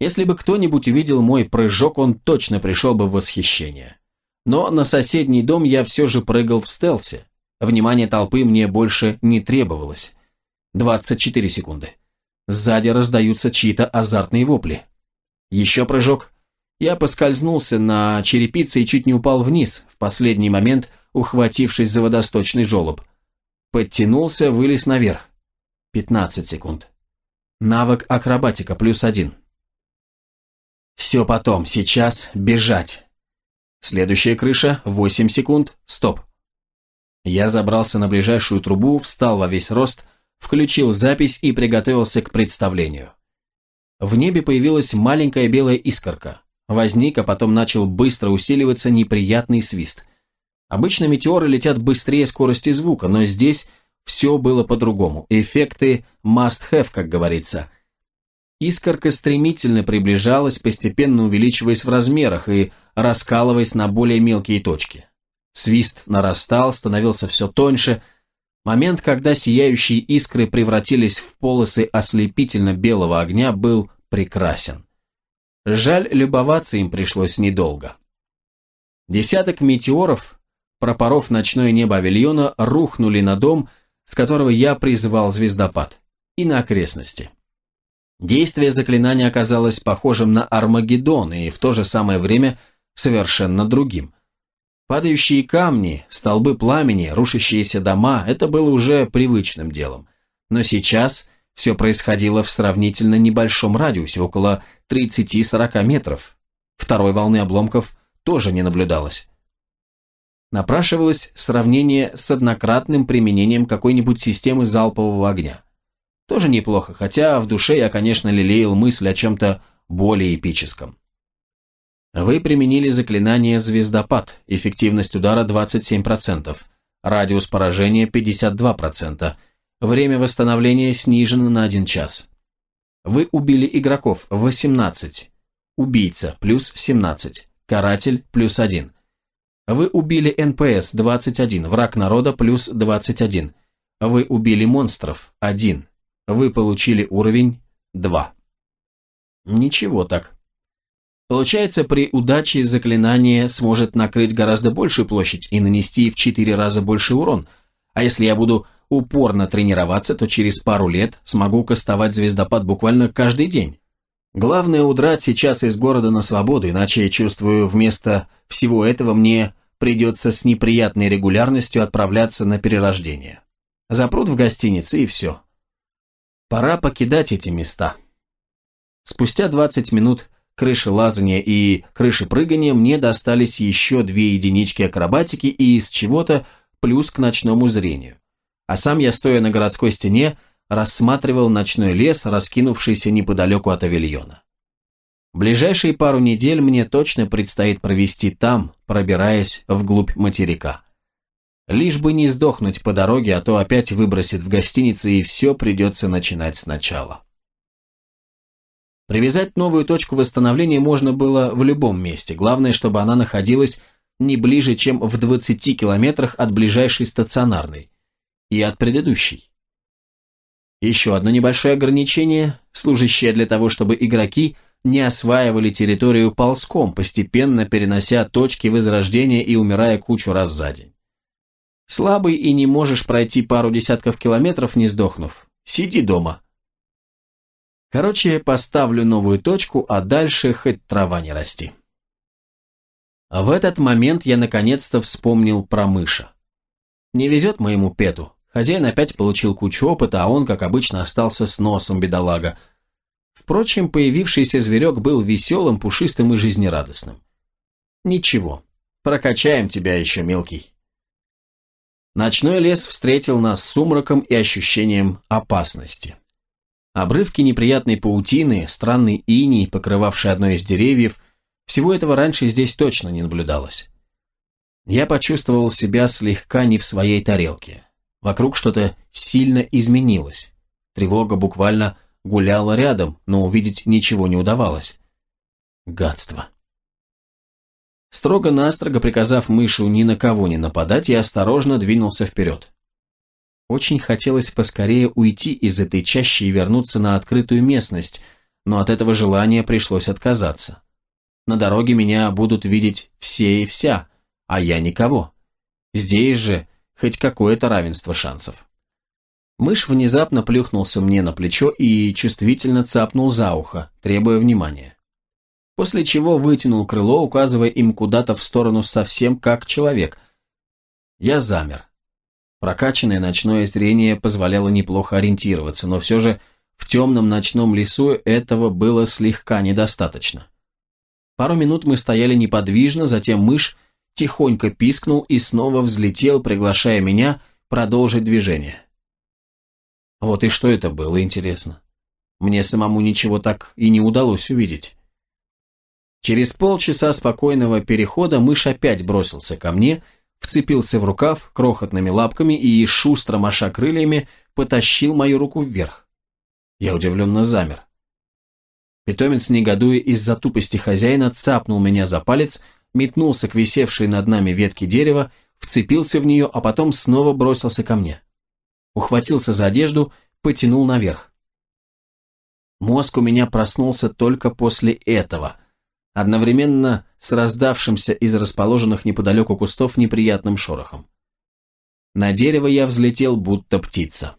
Если бы кто-нибудь увидел мой прыжок, он точно пришел бы в восхищение. Но на соседний дом я все же прыгал в стелсе. Внимание толпы мне больше не требовалось. 24 секунды. Сзади раздаются чьи-то азартные вопли. Еще прыжок. Я поскользнулся на черепице и чуть не упал вниз, в последний момент ухватившись за водосточный желоб. Подтянулся, вылез наверх. 15 секунд. Навык акробатика плюс один. Все потом, сейчас бежать. Следующая крыша, 8 секунд, стоп. Я забрался на ближайшую трубу, встал во весь рост, включил запись и приготовился к представлению. В небе появилась маленькая белая искорка. Возник, а потом начал быстро усиливаться неприятный свист. Обычно метеоры летят быстрее скорости звука, но здесь все было по-другому. Эффекты must have, как говорится. Искорка стремительно приближалась, постепенно увеличиваясь в размерах и раскалываясь на более мелкие точки. Свист нарастал, становился все тоньше. Момент, когда сияющие искры превратились в полосы ослепительно-белого огня, был прекрасен. Жаль, любоваться им пришлось недолго. Десяток метеоров, пропоров ночное небо авильона, рухнули на дом, с которого я призывал звездопад, и на окрестности. Действие заклинания оказалось похожим на Армагеддон и в то же самое время совершенно другим. Падающие камни, столбы пламени, рушащиеся дома – это было уже привычным делом. Но сейчас все происходило в сравнительно небольшом радиусе, около 30-40 метров. Второй волны обломков тоже не наблюдалось. Напрашивалось сравнение с однократным применением какой-нибудь системы залпового огня. Тоже неплохо, хотя в душе я, конечно, лелеял мысль о чем-то более эпическом. Вы применили заклинание «Звездопад», эффективность удара 27%, радиус поражения 52%, время восстановления снижено на 1 час. Вы убили игроков 18, убийца плюс 17, каратель плюс 1. Вы убили НПС 21, враг народа плюс 21. Вы убили монстров 1. Вы получили уровень 2. Ничего так. Получается, при удаче заклинание сможет накрыть гораздо большую площадь и нанести в 4 раза больше урон. А если я буду упорно тренироваться, то через пару лет смогу кастовать звездопад буквально каждый день. Главное удрать сейчас из города на свободу, иначе я чувствую, вместо всего этого мне придется с неприятной регулярностью отправляться на перерождение. Запрут в гостинице и все. Пора покидать эти места. Спустя 20 минут крыши лазания и крыши прыгания мне достались еще две единички акробатики и из чего-то плюс к ночному зрению. А сам я, стоя на городской стене, рассматривал ночной лес, раскинувшийся неподалеку от авильона. Ближайшие пару недель мне точно предстоит провести там, пробираясь вглубь материка. Лишь бы не сдохнуть по дороге, а то опять выбросит в гостинице и все придется начинать сначала. Привязать новую точку восстановления можно было в любом месте, главное, чтобы она находилась не ближе, чем в 20 километрах от ближайшей стационарной и от предыдущей. Еще одно небольшое ограничение, служащее для того, чтобы игроки не осваивали территорию ползком, постепенно перенося точки возрождения и умирая кучу раз за день. Слабый и не можешь пройти пару десятков километров, не сдохнув. Сиди дома. Короче, поставлю новую точку, а дальше хоть трава не расти. В этот момент я наконец-то вспомнил про мыша. Не везет моему Пету. Хозяин опять получил кучу опыта, а он, как обычно, остался с носом бедолага. Впрочем, появившийся зверек был веселым, пушистым и жизнерадостным. Ничего, прокачаем тебя еще, мелкий. Ночной лес встретил нас сумраком и ощущением опасности. Обрывки неприятной паутины, странный иней, покрывавший одно из деревьев, всего этого раньше здесь точно не наблюдалось. Я почувствовал себя слегка не в своей тарелке. Вокруг что-то сильно изменилось. Тревога буквально гуляла рядом, но увидеть ничего не удавалось. Гадство. Строго-настрого приказав мышу ни на кого не нападать, я осторожно двинулся вперед. Очень хотелось поскорее уйти из этой чащи и вернуться на открытую местность, но от этого желания пришлось отказаться. На дороге меня будут видеть все и вся, а я никого. Здесь же хоть какое-то равенство шансов. Мышь внезапно плюхнулся мне на плечо и чувствительно цапнул за ухо, требуя внимания. После чего вытянул крыло, указывая им куда-то в сторону совсем как человек. Я замер. Прокачанное ночное зрение позволяло неплохо ориентироваться, но все же в темном ночном лесу этого было слегка недостаточно. Пару минут мы стояли неподвижно, затем мышь тихонько пискнул и снова взлетел, приглашая меня продолжить движение. Вот и что это было, интересно. Мне самому ничего так и не удалось увидеть. Через полчаса спокойного перехода мышь опять бросился ко мне, вцепился в рукав крохотными лапками и, шустро маша крыльями, потащил мою руку вверх. Я удивленно замер. Питомец, негодуя из-за тупости хозяина, цапнул меня за палец, метнулся к висевшей над нами ветке дерева, вцепился в нее, а потом снова бросился ко мне. Ухватился за одежду, потянул наверх. Мозг у меня проснулся только после этого, одновременно с раздавшимся из расположенных неподалеку кустов неприятным шорохом. На дерево я взлетел, будто птица.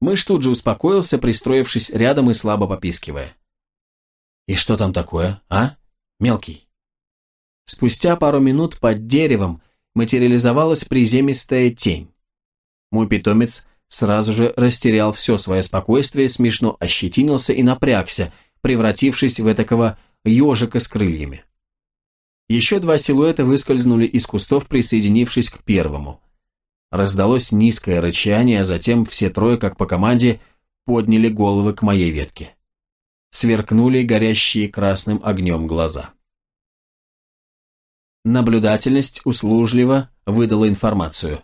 Мышь тут же успокоился, пристроившись рядом и слабо попискивая. «И что там такое, а? Мелкий?» Спустя пару минут под деревом материализовалась приземистая тень. Мой питомец сразу же растерял все свое спокойствие, смешно ощетинился и напрягся, превратившись в этакого ежика с крыльями. Еще два силуэта выскользнули из кустов, присоединившись к первому. Раздалось низкое рычание, а затем все трое, как по команде, подняли головы к моей ветке. Сверкнули горящие красным огнем глаза. Наблюдательность услужливо выдала информацию.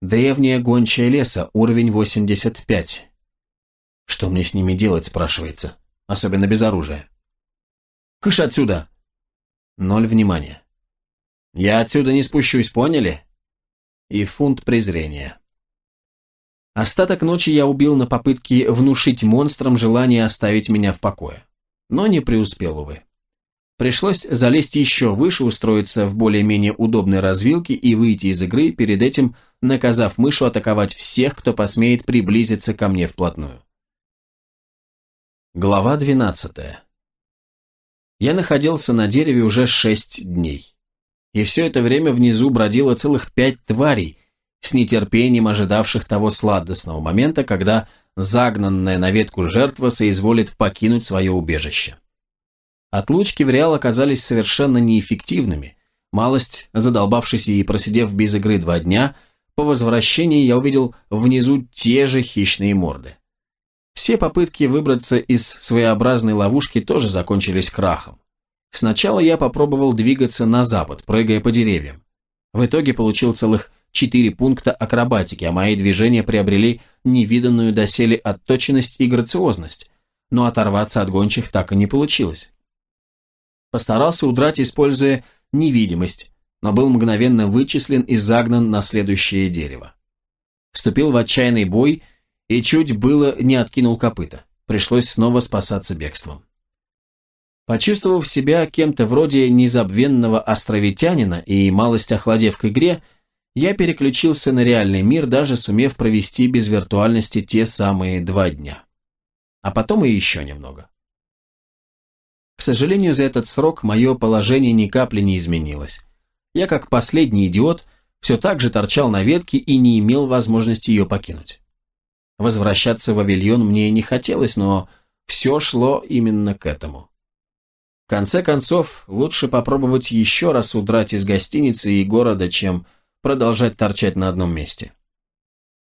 Древняя гончая леса, уровень 85. Что мне с ними делать, спрашивается, особенно без оружия. Кыш отсюда! Ноль внимания. Я отсюда не спущусь, поняли? и фунт презрения. Остаток ночи я убил на попытке внушить монстрам желание оставить меня в покое. Но не преуспел, увы. Пришлось залезть еще выше, устроиться в более-менее удобной развилке и выйти из игры, перед этим наказав мышу атаковать всех, кто посмеет приблизиться ко мне вплотную. Глава 12. Я находился на дереве уже шесть дней и все это время внизу бродило целых пять тварей, с нетерпением ожидавших того сладостного момента, когда загнанная на ветку жертва соизволит покинуть свое убежище. Отлучки в Реал оказались совершенно неэффективными. Малость, задолбавшись и просидев без игры два дня, по возвращении я увидел внизу те же хищные морды. Все попытки выбраться из своеобразной ловушки тоже закончились крахом. Сначала я попробовал двигаться на запад, прыгая по деревьям. В итоге получил целых четыре пункта акробатики, а мои движения приобрели невиданную доселе отточенность и грациозность, но оторваться от гончих так и не получилось. Постарался удрать, используя невидимость, но был мгновенно вычислен и загнан на следующее дерево. Вступил в отчаянный бой и чуть было не откинул копыта. Пришлось снова спасаться бегством. Почувствовав себя кем-то вроде незабвенного островитянина и малость охладев к игре, я переключился на реальный мир, даже сумев провести без виртуальности те самые два дня. А потом и еще немного. К сожалению, за этот срок мое положение ни капли не изменилось. Я, как последний идиот, все так же торчал на ветке и не имел возможности ее покинуть. Возвращаться в авильон мне не хотелось, но все шло именно к этому. В конце концов, лучше попробовать еще раз удрать из гостиницы и города, чем продолжать торчать на одном месте.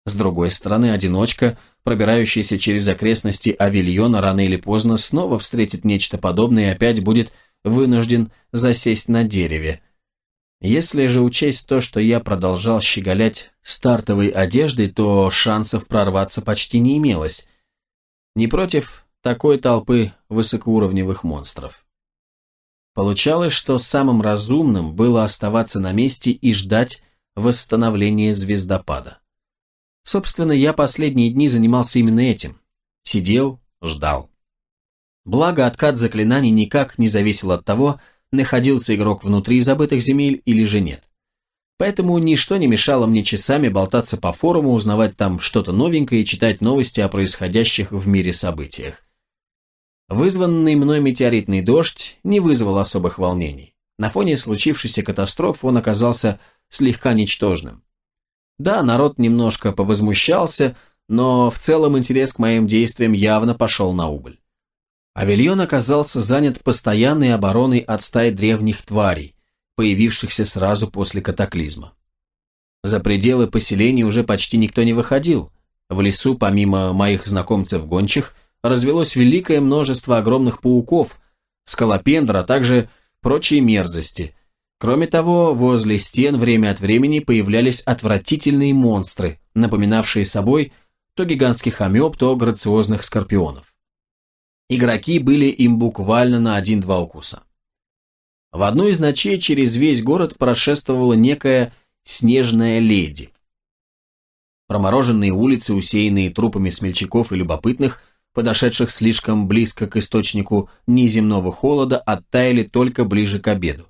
С другой стороны, одиночка, пробирающийся через окрестности Авильона, рано или поздно снова встретит нечто подобное и опять будет вынужден засесть на дереве. Если же учесть то, что я продолжал щеголять стартовой одеждой, то шансов прорваться почти не имелось. Не против такой толпы высокоуровневых монстров. Получалось, что самым разумным было оставаться на месте и ждать восстановления звездопада. Собственно, я последние дни занимался именно этим. Сидел, ждал. Благо, откат заклинаний никак не зависел от того, находился игрок внутри забытых земель или же нет. Поэтому ничто не мешало мне часами болтаться по форуму, узнавать там что-то новенькое и читать новости о происходящих в мире событиях. Вызванный мной метеоритный дождь не вызвал особых волнений. На фоне случившейся катастрофы он оказался слегка ничтожным. Да, народ немножко повозмущался, но в целом интерес к моим действиям явно пошел на убыль. Авельон оказался занят постоянной обороной от стаи древних тварей, появившихся сразу после катаклизма. За пределы поселения уже почти никто не выходил. В лесу, помимо моих знакомцев-гончих, развелось великое множество огромных пауков, скалопендр, а также прочие мерзости. Кроме того, возле стен время от времени появлялись отвратительные монстры, напоминавшие собой то гигантских амеб, то грациозных скорпионов. Игроки были им буквально на один-два укуса. В одну из ночей через весь город прошествовала некая снежная леди. Промороженные улицы, усеянные трупами смельчаков и любопытных, подошедших слишком близко к источнику неземного холода, оттаяли только ближе к обеду.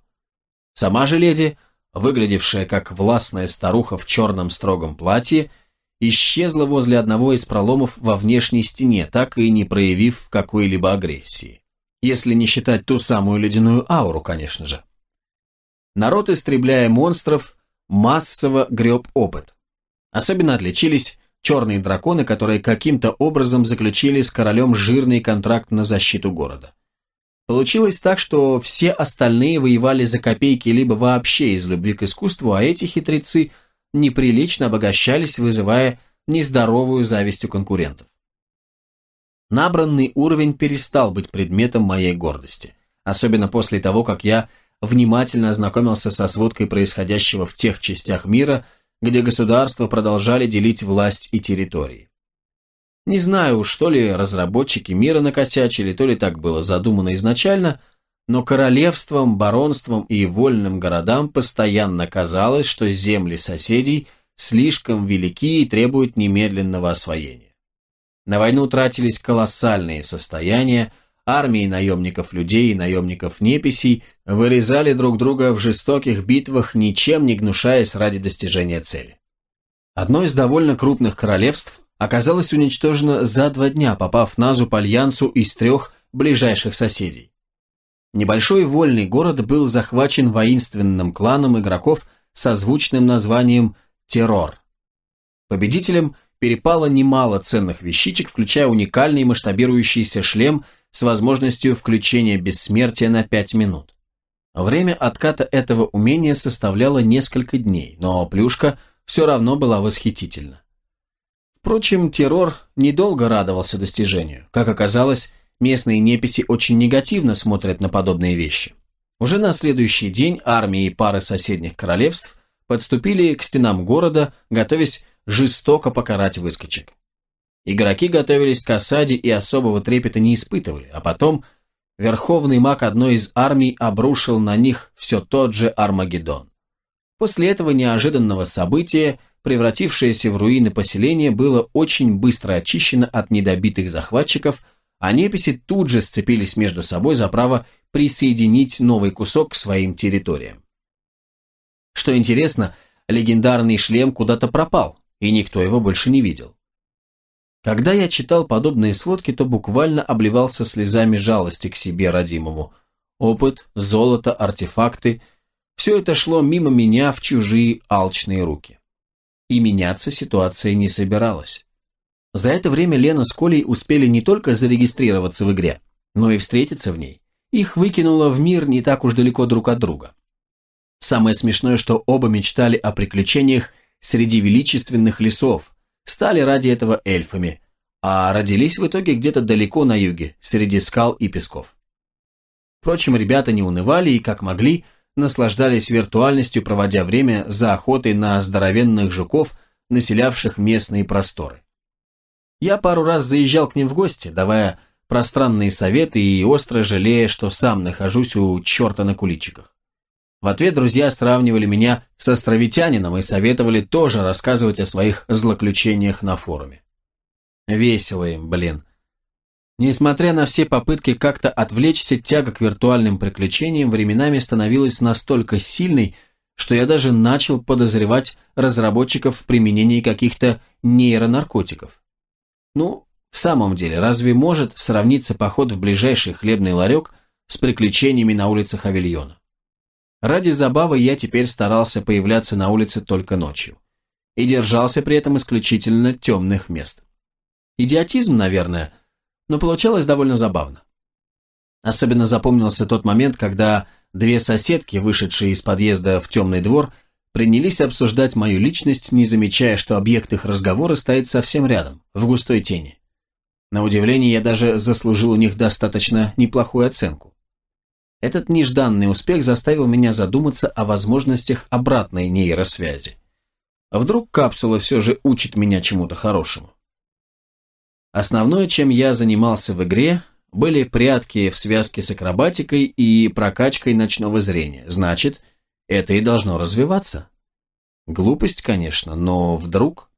Сама же леди, выглядевшая как властная старуха в черном строгом платье, исчезла возле одного из проломов во внешней стене, так и не проявив какой-либо агрессии. Если не считать ту самую ледяную ауру, конечно же. Народ, истребляя монстров, массово греб опыт. Особенно отличились черные драконы, которые каким-то образом заключили с королем жирный контракт на защиту города. Получилось так, что все остальные воевали за копейки либо вообще из любви к искусству, а эти хитрецы неприлично обогащались, вызывая нездоровую зависть у конкурентов. Набранный уровень перестал быть предметом моей гордости, особенно после того, как я внимательно ознакомился со сводкой происходящего в тех частях мира, где государства продолжали делить власть и территории. Не знаю, что ли разработчики мира накосячили, то ли так было задумано изначально, но королевствам, баронствам и вольным городам постоянно казалось, что земли соседей слишком велики и требуют немедленного освоения. На войну тратились колоссальные состояния, армии наемников людей и наемников неписей вырезали друг друга в жестоких битвах, ничем не гнушаясь ради достижения цели. Одно из довольно крупных королевств оказалась уничтожена за два дня, попав на зуб альянсу из трех ближайших соседей. Небольшой вольный город был захвачен воинственным кланом игроков со звучным названием «Террор». Победителям перепало немало ценных вещичек, включая уникальный масштабирующийся шлем с возможностью включения бессмертия на 5 минут. Время отката этого умения составляло несколько дней, но плюшка все равно была восхитительна. Впрочем, террор недолго радовался достижению. Как оказалось, местные неписи очень негативно смотрят на подобные вещи. Уже на следующий день армии и пары соседних королевств подступили к стенам города, готовясь жестоко покарать выскочек. Игроки готовились к осаде и особого трепета не испытывали, а потом верховный маг одной из армий обрушил на них все тот же Армагеддон. После этого неожиданного события превратившееся в руины поселение было очень быстро очищено от недобитых захватчиков, а неписи тут же сцепились между собой за право присоединить новый кусок к своим территориям. Что интересно, легендарный шлем куда-то пропал, и никто его больше не видел. Когда я читал подобные сводки, то буквально обливался слезами жалости к себе родимому. Опыт, золото, артефакты – все это шло мимо меня в чужие алчные руки и меняться ситуация не собиралась. За это время Лена с Колей успели не только зарегистрироваться в игре, но и встретиться в ней. Их выкинуло в мир не так уж далеко друг от друга. Самое смешное, что оба мечтали о приключениях среди величественных лесов, стали ради этого эльфами, а родились в итоге где-то далеко на юге, среди скал и песков. Впрочем, ребята не унывали и, как могли, наслаждались виртуальностью, проводя время за охотой на здоровенных жуков, населявших местные просторы. Я пару раз заезжал к ним в гости, давая пространные советы и остро жалея, что сам нахожусь у черта на куличиках. В ответ друзья сравнивали меня с островитянином и советовали тоже рассказывать о своих злоключениях на форуме. Весело им, блин. Несмотря на все попытки как-то отвлечься, тяга к виртуальным приключениям временами становилась настолько сильной, что я даже начал подозревать разработчиков в применении каких-то нейронаркотиков. Ну, в самом деле, разве может сравниться поход в ближайший хлебный ларек с приключениями на улицах Авильона? Ради забавы я теперь старался появляться на улице только ночью. И держался при этом исключительно темных мест. Идиотизм, наверное, но получалось довольно забавно. Особенно запомнился тот момент, когда две соседки, вышедшие из подъезда в темный двор, принялись обсуждать мою личность, не замечая, что объект их разговора стоит совсем рядом, в густой тени. На удивление, я даже заслужил у них достаточно неплохую оценку. Этот нежданный успех заставил меня задуматься о возможностях обратной нейросвязи. А вдруг капсула все же учит меня чему-то хорошему? Основное, чем я занимался в игре, были прятки в связке с акробатикой и прокачкой ночного зрения. Значит, это и должно развиваться. Глупость, конечно, но вдруг...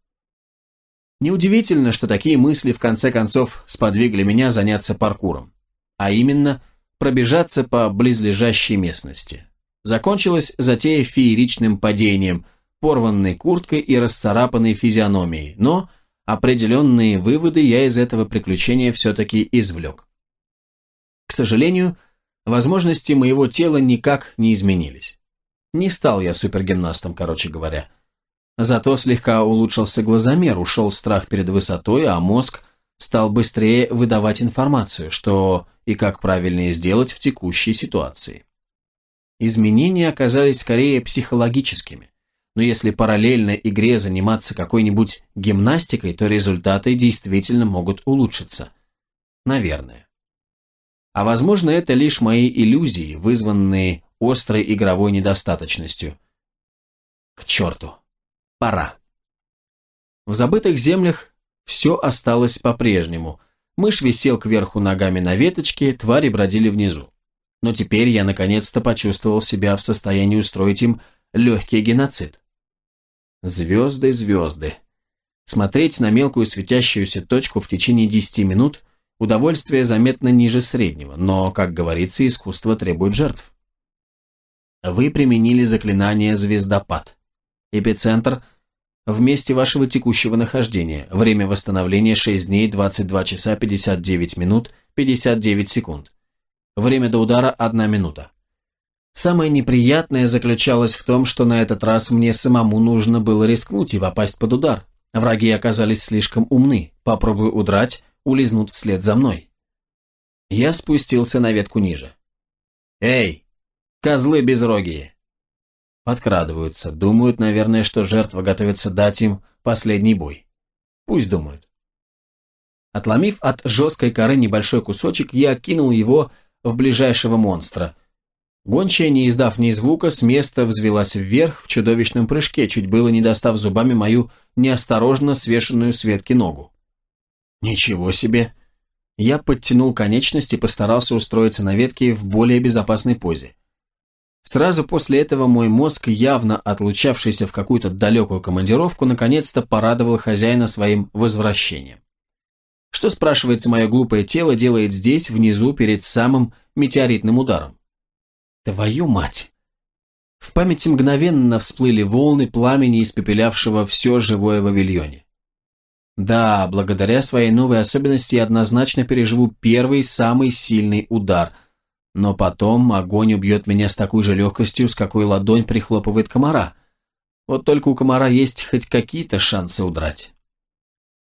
Неудивительно, что такие мысли в конце концов сподвигли меня заняться паркуром. А именно, пробежаться по близлежащей местности. Закончилась затея фееричным падением, порванной курткой и расцарапанной физиономией, но определенные выводы я из этого приключения все-таки извлек. К сожалению, возможности моего тела никак не изменились. Не стал я супергимнастом, короче говоря. Зато слегка улучшился глазомер, ушел страх перед высотой, а мозг стал быстрее выдавать информацию, что и как правильно сделать в текущей ситуации. Изменения оказались скорее психологическими но если параллельно игре заниматься какой-нибудь гимнастикой, то результаты действительно могут улучшиться. Наверное. А возможно, это лишь мои иллюзии, вызванные острой игровой недостаточностью. К черту. Пора. В забытых землях все осталось по-прежнему. Мышь висел кверху ногами на веточке, твари бродили внизу. Но теперь я наконец-то почувствовал себя в состоянии устроить им легкий геноцид. Звезды, звезды. Смотреть на мелкую светящуюся точку в течение 10 минут – удовольствие заметно ниже среднего, но, как говорится, искусство требует жертв. Вы применили заклинание «Звездопад». Эпицентр – в месте вашего текущего нахождения. Время восстановления 6 дней, 22 часа, 59 минут, 59 секунд. Время до удара – 1 минута. Самое неприятное заключалось в том, что на этот раз мне самому нужно было рискнуть и попасть под удар. Враги оказались слишком умны. Попробую удрать, улизнут вслед за мной. Я спустился на ветку ниже. «Эй, козлы безрогие!» Подкрадываются, думают, наверное, что жертва готовится дать им последний бой. Пусть думают. Отломив от жесткой коры небольшой кусочек, я кинул его в ближайшего монстра – Гончая, не издав ни звука, с места взвелась вверх в чудовищном прыжке, чуть было не достав зубами мою неосторожно свешенную с ветки ногу. Ничего себе! Я подтянул конечность и постарался устроиться на ветке в более безопасной позе. Сразу после этого мой мозг, явно отлучавшийся в какую-то далекую командировку, наконец-то порадовал хозяина своим возвращением. Что, спрашивается, мое глупое тело делает здесь, внизу, перед самым метеоритным ударом? Твою мать! В памяти мгновенно всплыли волны пламени, испепелявшего все живое в авильоне. Да, благодаря своей новой особенности я однозначно переживу первый, самый сильный удар, но потом огонь убьет меня с такой же легкостью, с какой ладонь прихлопывает комара. Вот только у комара есть хоть какие-то шансы удрать.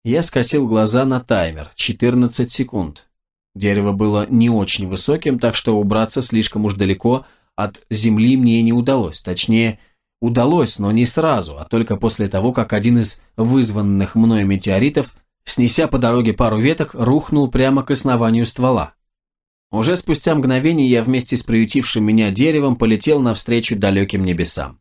Я скосил глаза на таймер, 14 секунд. Дерево было не очень высоким, так что убраться слишком уж далеко от земли мне не удалось. Точнее, удалось, но не сразу, а только после того, как один из вызванных мной метеоритов, снеся по дороге пару веток, рухнул прямо к основанию ствола. Уже спустя мгновение я вместе с приютившим меня деревом полетел навстречу далеким небесам.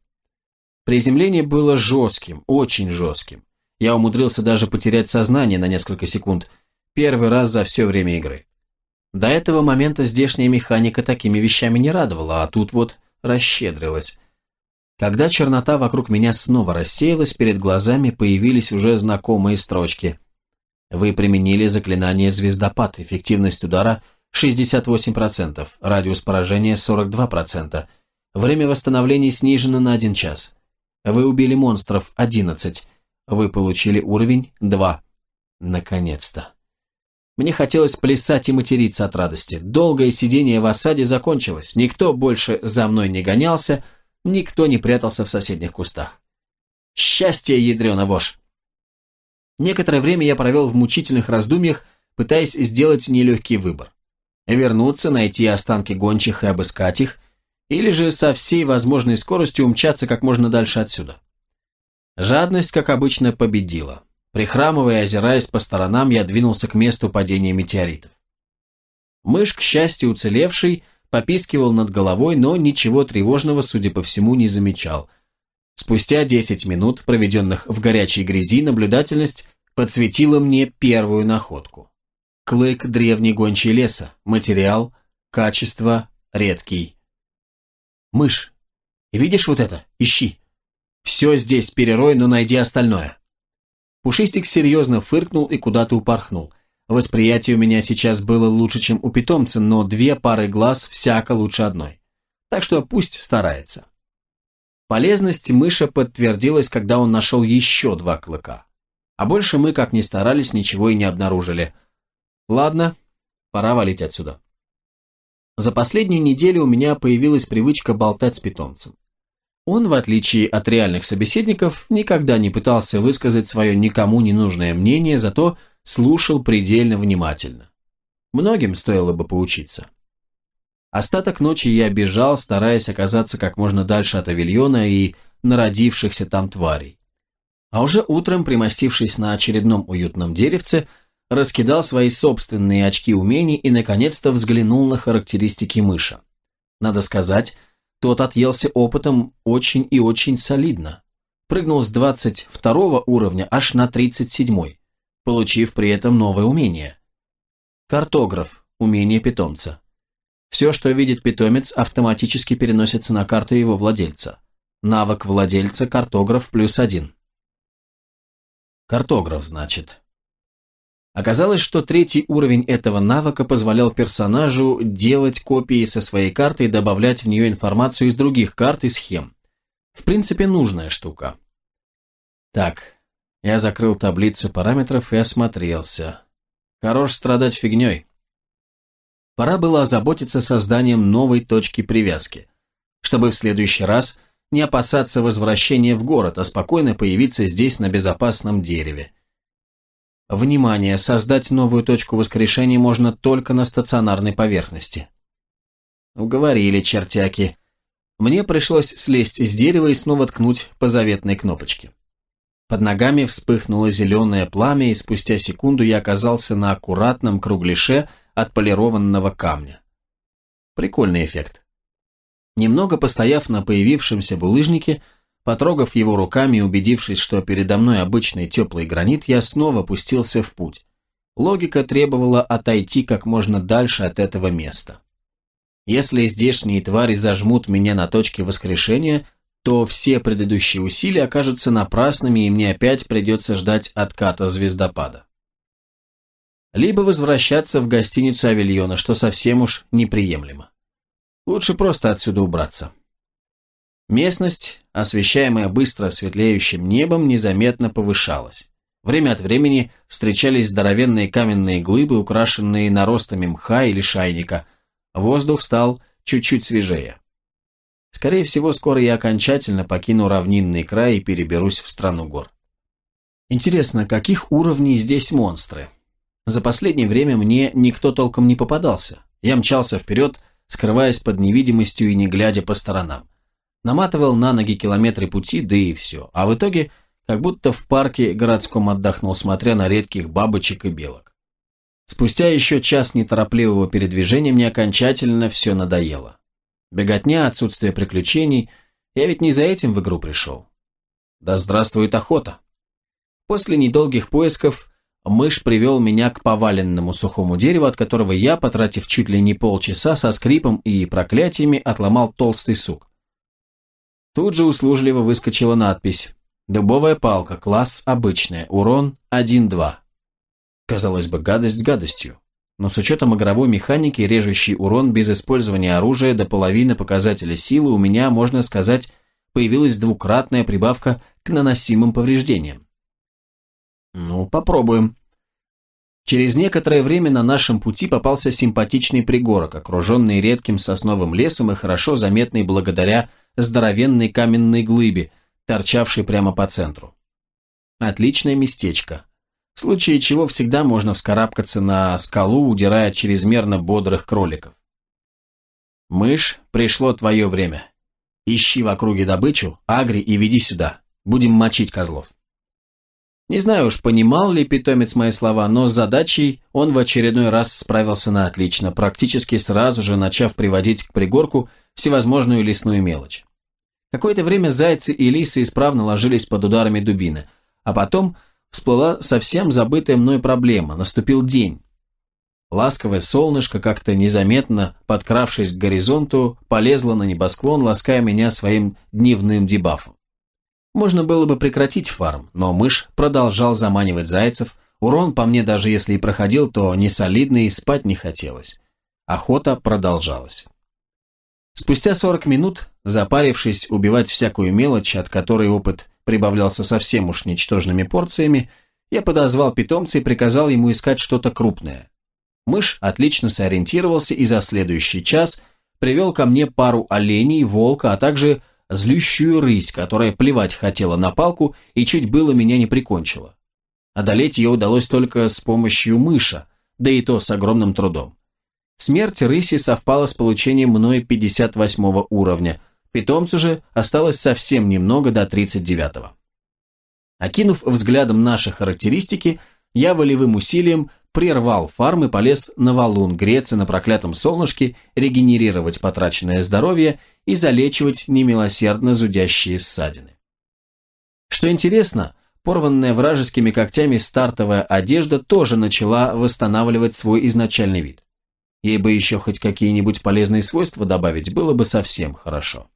Приземление было жестким, очень жестким. Я умудрился даже потерять сознание на несколько секунд, первый раз за все время игры. До этого момента здешняя механика такими вещами не радовала, а тут вот расщедрилась. Когда чернота вокруг меня снова рассеялась, перед глазами появились уже знакомые строчки. Вы применили заклинание «Звездопад», эффективность удара 68%, радиус поражения 42%, время восстановления снижено на 1 час. Вы убили монстров 11, вы получили уровень 2. Наконец-то. Мне хотелось плясать и материться от радости. Долгое сидение в осаде закончилось, никто больше за мной не гонялся, никто не прятался в соседних кустах. Счастье, ядрёна вошь! Некоторое время я провел в мучительных раздумьях, пытаясь сделать нелегкий выбор. Вернуться, найти останки гончих и обыскать их, или же со всей возможной скоростью умчаться как можно дальше отсюда. Жадность, как обычно, победила. Прихрамывая и озираясь по сторонам, я двинулся к месту падения метеоритов. Мышь, к счастью, уцелевший, попискивал над головой, но ничего тревожного, судя по всему, не замечал. Спустя 10 минут, проведенных в горячей грязи, наблюдательность подсветила мне первую находку. Клык древней гончей леса, материал, качество, редкий. Мышь, видишь вот это? Ищи. Все здесь перерой, но найди остальное. Пушистик серьезно фыркнул и куда-то упорхнул. Восприятие у меня сейчас было лучше, чем у питомца, но две пары глаз всяко лучше одной. Так что пусть старается. Полезность мыша подтвердилась, когда он нашел еще два клыка. А больше мы, как ни старались, ничего и не обнаружили. Ладно, пора валить отсюда. За последнюю неделю у меня появилась привычка болтать с питомцем. Он, в отличие от реальных собеседников, никогда не пытался высказать свое никому не нужное мнение, зато слушал предельно внимательно. Многим стоило бы поучиться. Остаток ночи я бежал, стараясь оказаться как можно дальше от авильона и народившихся там тварей. А уже утром, примостившись на очередном уютном деревце, раскидал свои собственные очки умений и, наконец-то, взглянул на характеристики мыша. Надо сказать, тот отъелся опытом очень и очень солидно. Прыгнул с 22 уровня аж на 37, получив при этом новое умение. Картограф, умение питомца. Все, что видит питомец, автоматически переносится на карту его владельца. Навык владельца картограф плюс один. Картограф, значит. Оказалось, что третий уровень этого навыка позволял персонажу делать копии со своей карты и добавлять в нее информацию из других карт и схем. В принципе, нужная штука. Так, я закрыл таблицу параметров и осмотрелся. Хорош страдать фигней. Пора было озаботиться созданием новой точки привязки, чтобы в следующий раз не опасаться возвращения в город, а спокойно появиться здесь на безопасном дереве. Внимание, создать новую точку воскрешения можно только на стационарной поверхности. Уговорили чертяки. Мне пришлось слезть с дерева и снова ткнуть по заветной кнопочке. Под ногами вспыхнуло зеленое пламя, и спустя секунду я оказался на аккуратном кругляше отполированного камня. Прикольный эффект. Немного постояв на появившемся булыжнике, Потрогав его руками и убедившись, что передо мной обычный теплый гранит, я снова пустился в путь. Логика требовала отойти как можно дальше от этого места. Если здешние твари зажмут меня на точке воскрешения, то все предыдущие усилия окажутся напрасными, и мне опять придется ждать отката звездопада. Либо возвращаться в гостиницу Авильона, что совсем уж неприемлемо. Лучше просто отсюда убраться. Местность, освещаемая быстро светлеющим небом, незаметно повышалась. Время от времени встречались здоровенные каменные глыбы, украшенные наростами мха или шайника. Воздух стал чуть-чуть свежее. Скорее всего, скоро я окончательно покину равнинный край и переберусь в страну гор. Интересно, каких уровней здесь монстры? За последнее время мне никто толком не попадался. Я мчался вперед, скрываясь под невидимостью и не глядя по сторонам наматывал на ноги километры пути, да и все. А в итоге, как будто в парке городском отдохнул, смотря на редких бабочек и белок. Спустя еще час неторопливого передвижения мне окончательно все надоело. Беготня, отсутствие приключений. Я ведь не за этим в игру пришел. Да здравствует охота. После недолгих поисков мышь привел меня к поваленному сухому дереву, от которого я, потратив чуть ли не полчаса, со скрипом и проклятиями отломал толстый сук. Тут же услужливо выскочила надпись «Дубовая палка, класс обычная, урон 1-2». Казалось бы, гадость гадостью. Но с учетом игровой механики, режущий урон без использования оружия до половины показателя силы, у меня, можно сказать, появилась двукратная прибавка к наносимым повреждениям. Ну, попробуем. Через некоторое время на нашем пути попался симпатичный пригорок, окруженный редким сосновым лесом и хорошо заметный благодаря здоровенной каменной глыбе, торчавшей прямо по центру. Отличное местечко. В случае чего всегда можно вскарабкаться на скалу, удирая чрезмерно бодрых кроликов. «Мышь, пришло твое время. Ищи в округе добычу, агри и веди сюда. Будем мочить козлов. Не знаю уж, понимал ли питомец мои слова, но с задачей он в очередной раз справился на отлично, практически сразу же начав приводить к пригорку всевозможную лесную мелочь. Какое-то время зайцы и лисы исправно ложились под ударами дубины, а потом всплыла совсем забытая мной проблема, наступил день. Ласковое солнышко, как-то незаметно, подкравшись к горизонту, полезло на небосклон, лаская меня своим дневным дебафом. Можно было бы прекратить фарм, но мышь продолжал заманивать зайцев, урон по мне даже если и проходил, то не солидный и спать не хотелось. Охота продолжалась. Спустя 40 минут, запарившись убивать всякую мелочь, от которой опыт прибавлялся совсем уж ничтожными порциями, я подозвал питомца и приказал ему искать что-то крупное. Мышь отлично сориентировался и за следующий час привел ко мне пару оленей, волка, а также злющую рысь, которая плевать хотела на палку и чуть было меня не прикончила. Одолеть ее удалось только с помощью мыша, да и то с огромным трудом. Смерть рыси совпала с получением мной 58 уровня, питомцу же осталось совсем немного до 39-го. Окинув взглядом наши характеристики, я волевым усилием прервал фарм и полез на валун, греться на проклятом солнышке, регенерировать потраченное здоровье и залечивать немилосердно зудящие ссадины. Что интересно, порванная вражескими когтями стартовая одежда тоже начала восстанавливать свой изначальный вид. Ей бы еще хоть какие-нибудь полезные свойства добавить, было бы совсем хорошо.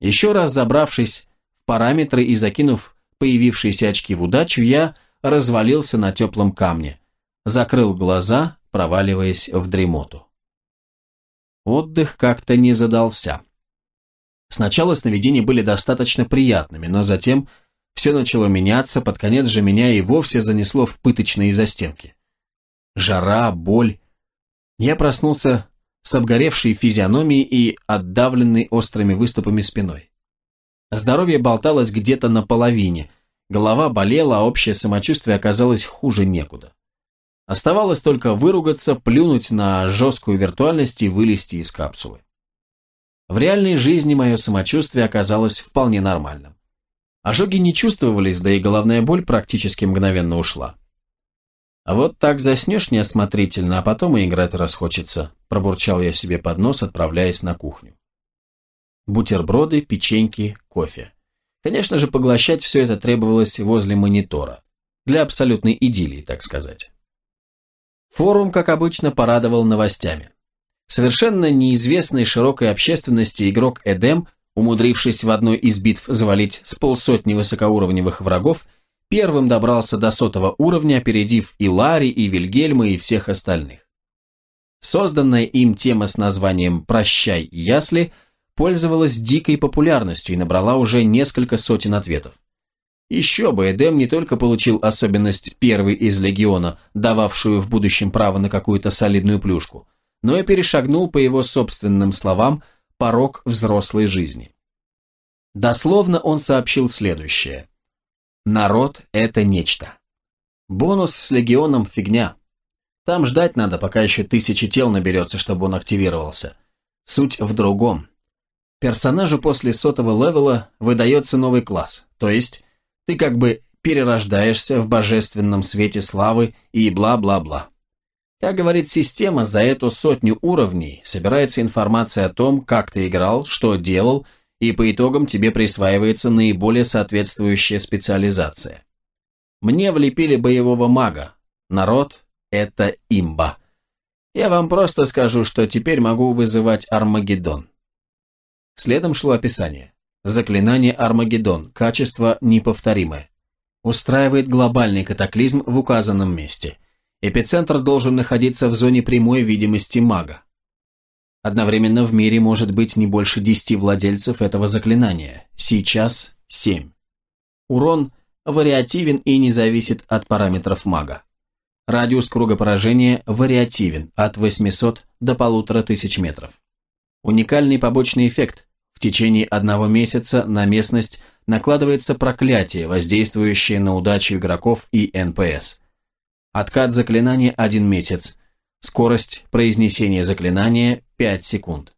Еще раз забравшись в параметры и закинув появившиеся очки в удачу, я развалился на теплом камне, закрыл глаза, проваливаясь в дремоту. Отдых как-то не задался. Сначала сновидения были достаточно приятными, но затем все начало меняться, под конец же меня и вовсе занесло в пыточные застенки. Жара, боль. Я проснулся с обгоревшей физиономией и отдавленной острыми выступами спиной. Здоровье болталось где-то наполовине, голова болела, а общее самочувствие оказалось хуже некуда. Оставалось только выругаться, плюнуть на жесткую виртуальность и вылезти из капсулы. В реальной жизни мое самочувствие оказалось вполне нормальным. Ожоги не чувствовались, да и головная боль практически мгновенно ушла. А вот так заснешь неосмотрительно, а потом и играть расхочется, пробурчал я себе под нос, отправляясь на кухню. Бутерброды, печеньки, кофе. Конечно же, поглощать все это требовалось возле монитора. Для абсолютной идиллии, так сказать. Форум, как обычно, порадовал новостями. Совершенно неизвестный широкой общественности игрок Эдем, умудрившись в одной из битв завалить с полсотни высокоуровневых врагов, первым добрался до сотого уровня, опередив и Ларри, и Вильгельма, и всех остальных. Созданная им тема с названием «Прощай, ясли» пользовалась дикой популярностью и набрала уже несколько сотен ответов. Еще бы, Эдем не только получил особенность первой из легиона, дававшую в будущем право на какую-то солидную плюшку, но и перешагнул, по его собственным словам, порог взрослой жизни. Дословно он сообщил следующее. «Народ – это нечто. Бонус с легионом – фигня. Там ждать надо, пока еще тысячи тел наберется, чтобы он активировался. Суть в другом. Персонажу после сотого левела выдается новый класс, то есть ты как бы перерождаешься в божественном свете славы и бла-бла-бла. Как говорит система, за эту сотню уровней собирается информация о том, как ты играл, что делал, и по итогам тебе присваивается наиболее соответствующая специализация. Мне влепили боевого мага. Народ – это имба. Я вам просто скажу, что теперь могу вызывать Армагеддон. Следом шло описание. Заклинание Армагеддон. Качество неповторимое. Устраивает глобальный катаклизм в указанном месте. Эпицентр должен находиться в зоне прямой видимости мага. Одновременно в мире может быть не больше 10 владельцев этого заклинания. Сейчас 7. Урон вариативен и не зависит от параметров мага. Радиус круга поражения вариативен от 800 до 1500 метров. Уникальный побочный эффект. В течение одного месяца на местность накладывается проклятие, воздействующее на удачу игроков и НПС. Откат заклинания 1 месяц. Скорость произнесения заклинания 5 секунд.